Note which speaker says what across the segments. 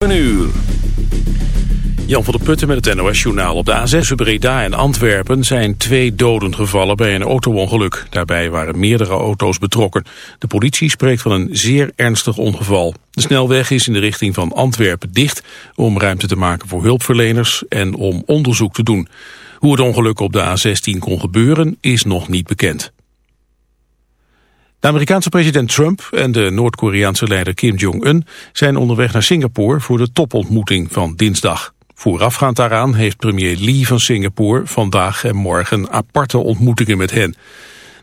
Speaker 1: Een uur. Jan van der Putten met het NOS-journaal. Op de A6 Breda en Antwerpen zijn twee doden gevallen bij een autoongeluk. Daarbij waren meerdere auto's betrokken. De politie spreekt van een zeer ernstig ongeval. De snelweg is in de richting van Antwerpen dicht... om ruimte te maken voor hulpverleners en om onderzoek te doen. Hoe het ongeluk op de A16 kon gebeuren is nog niet bekend. De Amerikaanse president Trump en de Noord-Koreaanse leider Kim Jong-un zijn onderweg naar Singapore voor de topontmoeting van dinsdag. Voorafgaand daaraan heeft premier Lee van Singapore vandaag en morgen aparte ontmoetingen met hen.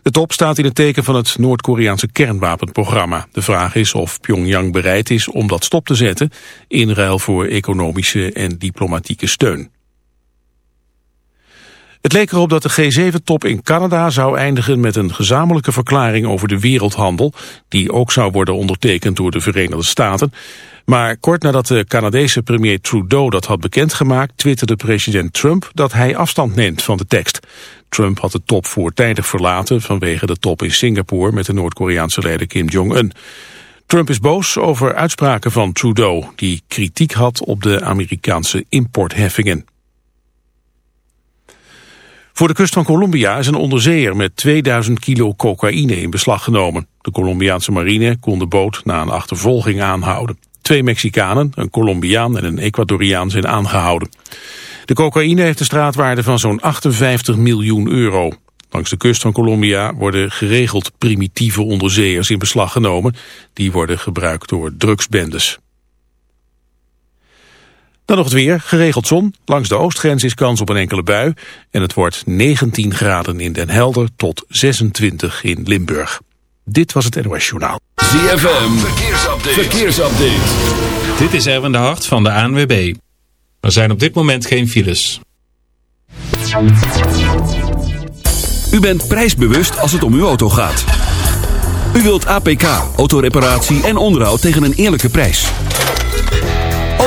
Speaker 1: De top staat in het teken van het Noord-Koreaanse kernwapenprogramma. De vraag is of Pyongyang bereid is om dat stop te zetten in ruil voor economische en diplomatieke steun. Het leek erop dat de G7-top in Canada zou eindigen met een gezamenlijke verklaring over de wereldhandel, die ook zou worden ondertekend door de Verenigde Staten. Maar kort nadat de Canadese premier Trudeau dat had bekendgemaakt, twitterde president Trump dat hij afstand neemt van de tekst. Trump had de top voortijdig verlaten vanwege de top in Singapore met de Noord-Koreaanse leider Kim Jong-un. Trump is boos over uitspraken van Trudeau, die kritiek had op de Amerikaanse importheffingen. Voor de kust van Colombia is een onderzeeër met 2000 kilo cocaïne in beslag genomen. De Colombiaanse marine kon de boot na een achtervolging aanhouden. Twee Mexicanen, een Colombiaan en een Ecuadoriaan zijn aangehouden. De cocaïne heeft een straatwaarde van zo'n 58 miljoen euro. Langs de kust van Colombia worden geregeld primitieve onderzeeërs in beslag genomen. Die worden gebruikt door drugsbendes. Dan nog het weer, geregeld zon. Langs de oostgrens is kans op een enkele bui. En het wordt 19 graden in Den Helder tot 26 in Limburg. Dit was het NOS Journaal.
Speaker 2: ZFM, verkeersupdate. verkeersupdate.
Speaker 3: Dit is Erwin de Hart van de ANWB. Er zijn op dit moment geen files.
Speaker 2: U bent prijsbewust als het om uw auto gaat. U wilt APK, autoreparatie en onderhoud tegen een eerlijke prijs.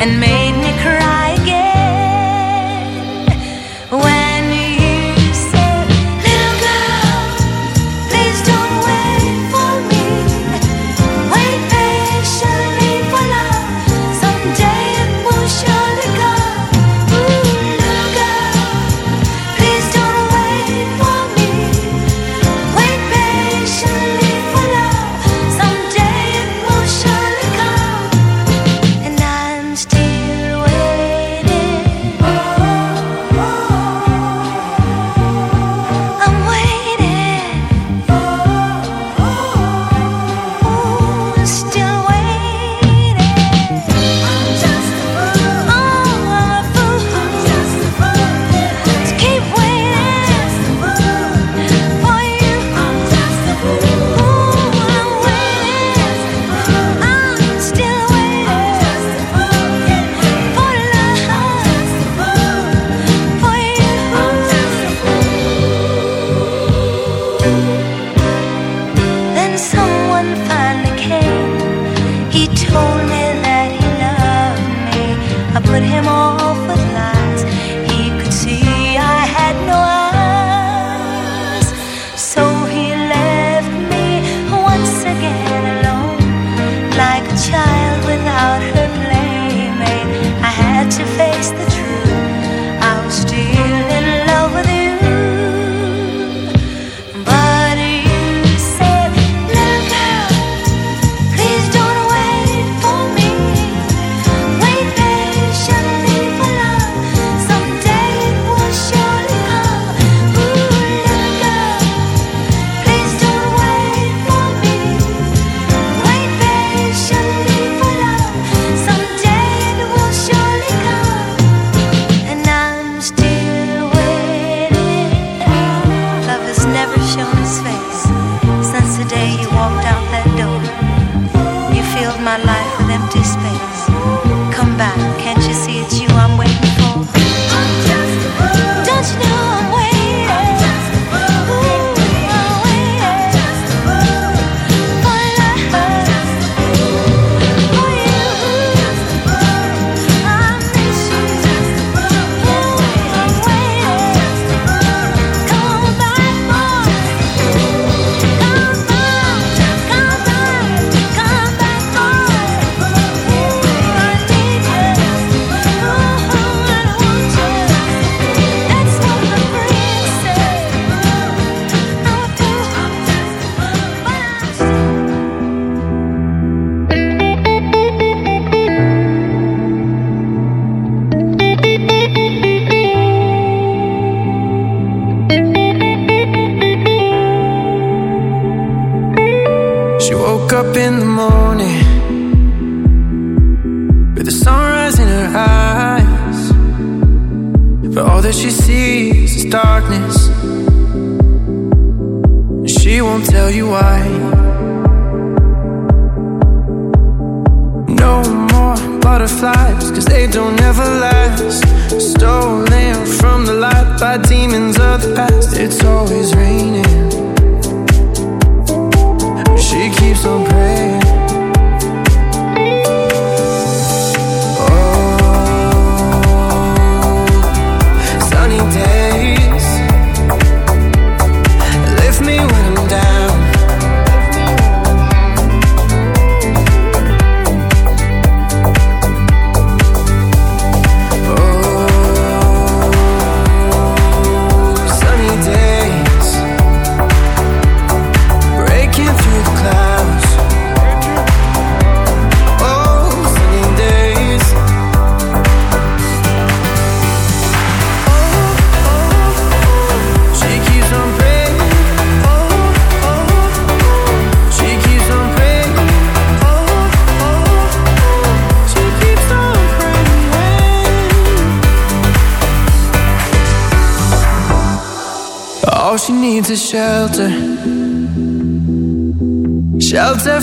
Speaker 4: and make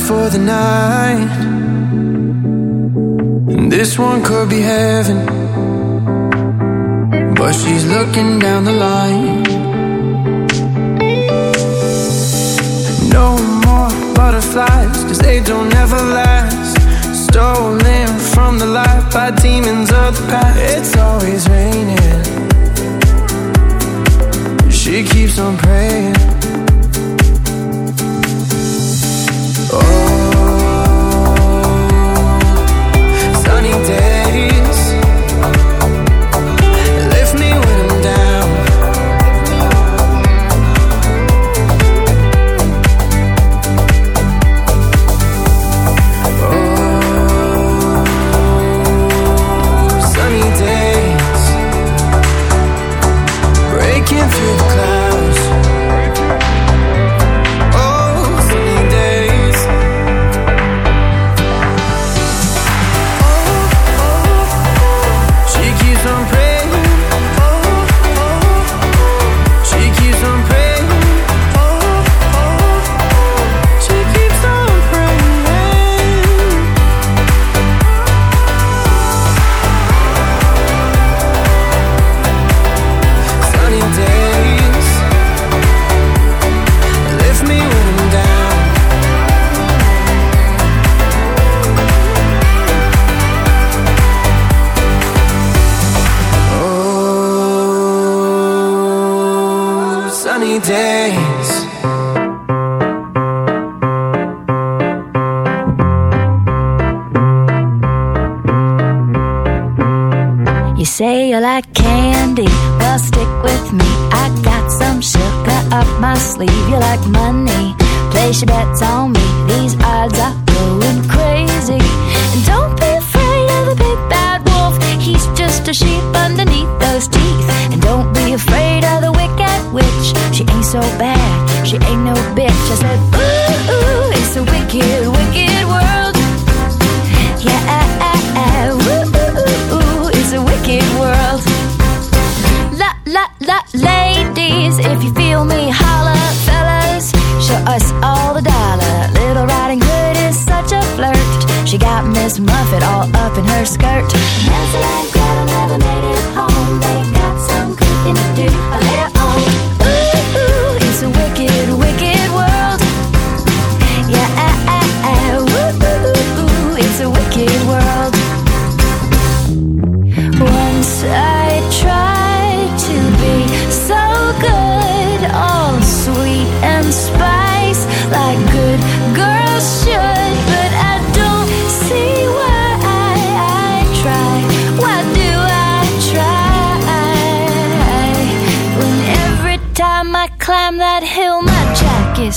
Speaker 4: for
Speaker 5: the night.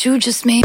Speaker 6: You just made.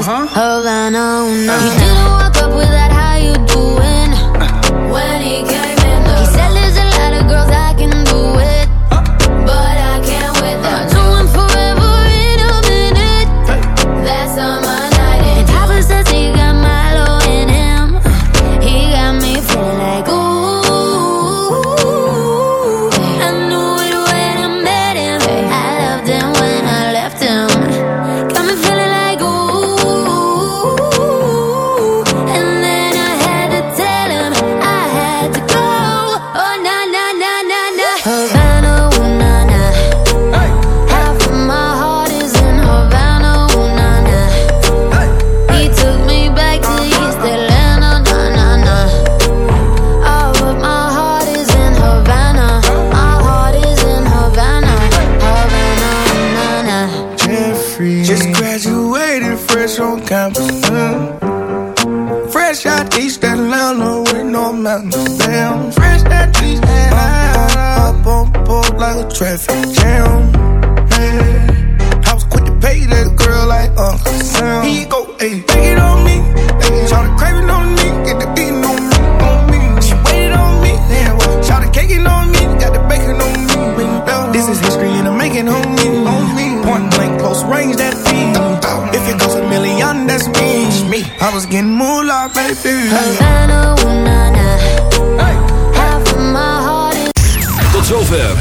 Speaker 7: uh-huh. Havana. Oh,
Speaker 8: Una. Uh-huh. You
Speaker 6: didn't walk up
Speaker 9: with